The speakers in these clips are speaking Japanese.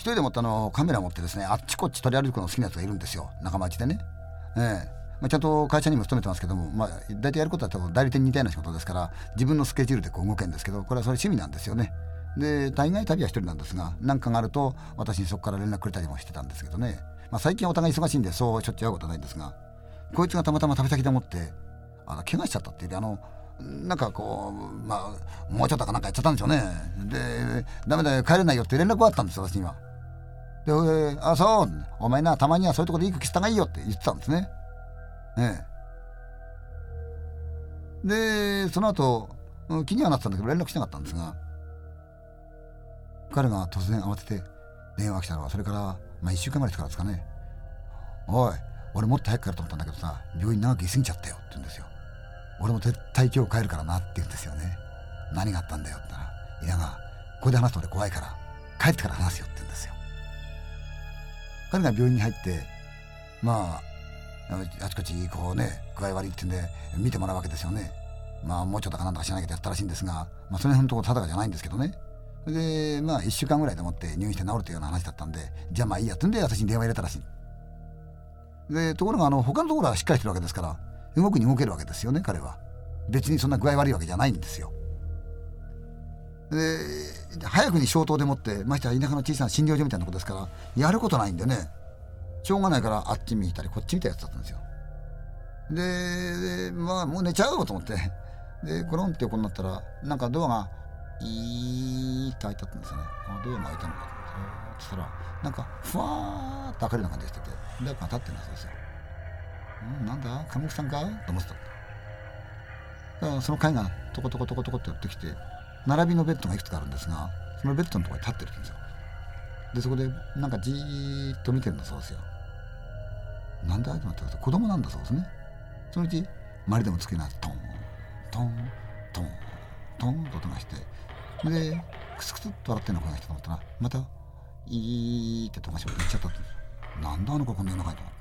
一人でもってあのカメラ持ってですねあっちこっち取り歩くの好きなやつがいるんですよ仲間内でね。ええまあ、ちゃんと会社にも勤めてますけども、まあ、大体やることは代理店に似たような仕事ですから自分のスケジュールでこう動けるんですけどこれはそれ趣味なんですよね。で大概旅は一人なんですが何かがあると私にそこから連絡くれたりもしてたんですけどね、まあ、最近お互い忙しいんでそうしょっちゅう会うことはないんですがこいつがたまたま旅先でもってあの怪我しちゃったって言ってあのなんかこうまあもうちょっとかなんかやっちゃったんでしょうねでダメだよ帰れないよって連絡があったんです私には。で「あそうお前なたまにはそういうとこでいい空気吸った方がいいよ」って言ってたんですね。ええ、でその後気にはなってたんだけど連絡しなかったんですが彼が突然慌てて電話来たのはそれから、まあ、1週間ぐらいからですかね「おい俺もっと早く帰ると思ったんだけどさ病院長く居すぎちゃったよ」って言うんですよ。俺も絶対今日帰るからなって言うんですよね。何があったんだよって言ったら「いやがここで話すと俺怖いから帰ってから話すよ」って言うんですよ。彼が病院に入ってまああちこちこうね具合悪いってんで見てもらうわけですよね。まあもうちょっとかなんとかしなきゃとやったらしいんですが、まあ、その辺のところ定かじゃないんですけどね。それでまあ1週間ぐらいでもって入院して治るというような話だったんでじゃあまあいいやってんで私に電話入れたらしい。でところがあの他のところはしっかりしてるわけですから動くに動けるわけですよね彼は。別にそんな具合悪いわけじゃないんですよ。で早くに消灯でもってましては田舎の小さな診療所みたいなとこですからやることないんでねしょうがないからあっち見たりこっち見たやつだったんですよ。でまあもう寝ちゃうと思ってでコロンって横になったらなんかドアがいーって開いてあったんですよねあドアが開いたのかと思ってそしたらなんかふわーっと明るいな感じがしてて誰かが立ってるんですよ。うんなんだ？看護婦さんか？と思ってた。だからその階がトコトコトコトコって寄ってきて並びのベッドがいくつかあるんですがそのベッドのところに立ってるんですよ。でそこでなんかじーっと見てるんだそうですよ。なんだと思って子供なんだそうですね。そのうち周りでもつけないトントントントンと音がしてでクスクスっと笑ってるの声がしたと思ったらまたいーって飛ばしまって行っちゃったってなんだあの子こんな夜中にと思って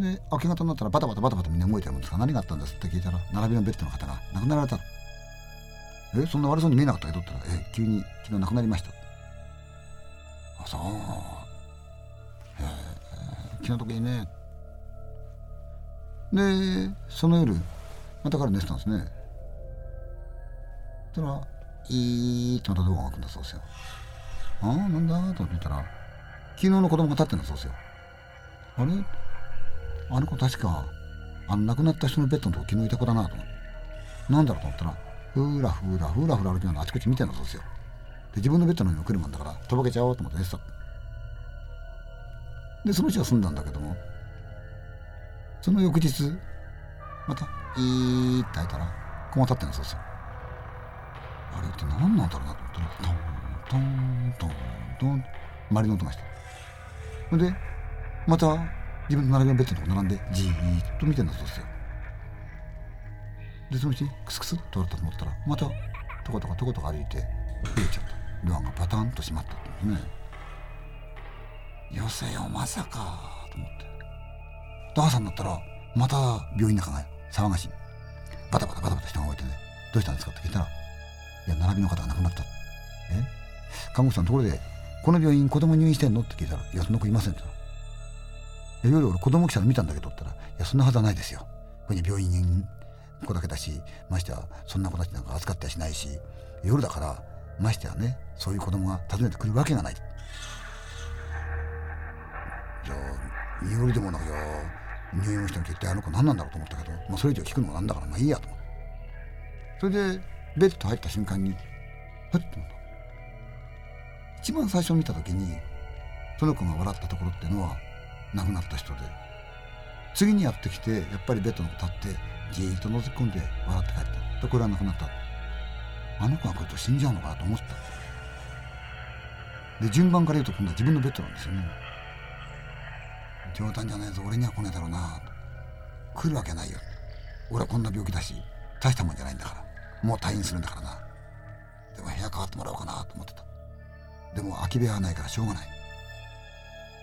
で明け方になったらバタバタバタバタみんな動いてるんですが何があったんですって聞いたら並びのベッドの方が亡くなられたえそんな悪そうに見えなかった？けどって言ったらえ急に昨日亡くなりました。あそう。えー、気の毒にね。でその夜またから寝てたんですね。そしたらいーってまたドアが開くんだそうですよ。ああなんだと思って見たら昨日の子供が立ってんだそうですよ。あれ？あの子確かあの亡くなった人のベッドのとこ昨日いた子だなと思って。なんだろうと思ったらふらふらふらふら歩きながらあちこち見てるんだそうですよで自分のベッドの上にも来るもんだからとぼけちゃおうと思って寝てたでそのうちは済んだんだけどもその翌日また「いー」って開いたら子が立ってるんですよあれって何なんだろうなと思ったらトントントントン周りの音がしてそれでまた自分の並びのベッドのとこ並んでじーっと見てんだそうですよでそのうちクスクスっと割れたと思ったらまたトコトコトコトコ歩いて増えちゃった。ドアがパタンと閉まったってですね。よせよまさかと思って。朝になったらまた病院の中が騒がしい。バタバタバタバタ人が動いてね。どうしたんですかって聞いたらいや並びの方が亡くなった。え？看護師さんところでこの病院子供入院してんの？って聞いたらいやそんな子いませんって夜俺子供来たの見たんだけどって言ったらいやそんなはずはないですよ。ここに病院に子だけだしましてはそんな子たちなんか預かってはしないし夜だからましてはねそういう子供が訪ねてくるわけがない。じゃあ夜でもなきゃ入院をしたのって一体あの子何なんだろうと思ったけど、まあ、それ以上聞くのもなんだからまあいいやと思って。それでベッド入った瞬間にふっと一番最初見た時にその子が笑ったところっていうのは亡くなった人で。次にやってきてやっぱりベッドの子立ってじーっと覗き込んで笑って帰った。でこれは亡くなった。あの子が来ると死んじゃうのかなと思ってた。で順番から言うと今度は自分のベッドなんですよね。冗談じゃないぞ。俺には来ねえだろうな。来るわけないよ。俺はこんな病気だし大したもんじゃないんだから。もう退院するんだからな。でも部屋変わってもらおうかなと思ってた。でも空き部屋はないからしょうがない。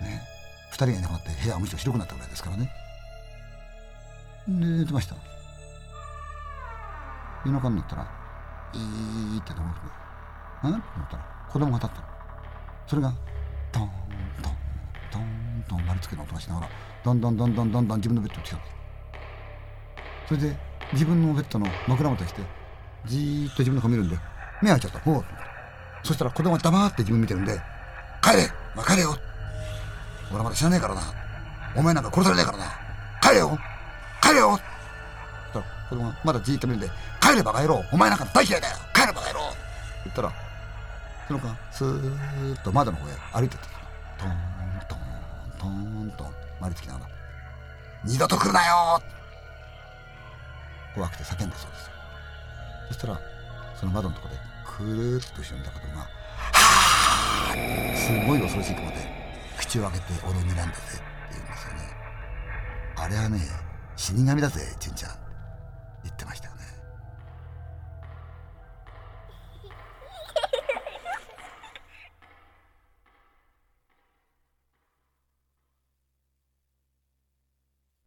ね。二人がいなくなって部屋はむしろ広くなったぐらいですからね。で寝てました。夜中になったら「いー」ってと思ってうんって思ったら子供が立ったのそれがトントントントン丸つけの音がしながらどんどんどんどんどんどん自分のベッドに来た。んですそれで自分のベッドの枕元にしてじーっと自分の顔見るんで目開いちゃった。おう。そしたら子供が黙って自分見てるんで帰れ、まあ、帰れよ俺まだ死なねえからな。お前なんか殺されねえからな。帰れよ。帰れよ。そしたら子供がまだじーっと見るんで帰れバカ野郎お前なんか大嫌いだよ。帰れバカ野郎言ったらその間スーッと窓の方へ歩いてったトントントントン回りつきながら二度と来るなよ。怖くて叫んだそうですよ。そしたらその窓のとこでくるっと後ろにいた子供が「はあすごい恐ろしい雲で口を開けて俺を睨んだぜって言うんですよね。あれはね死神だぜ純ちゃん。言ってました。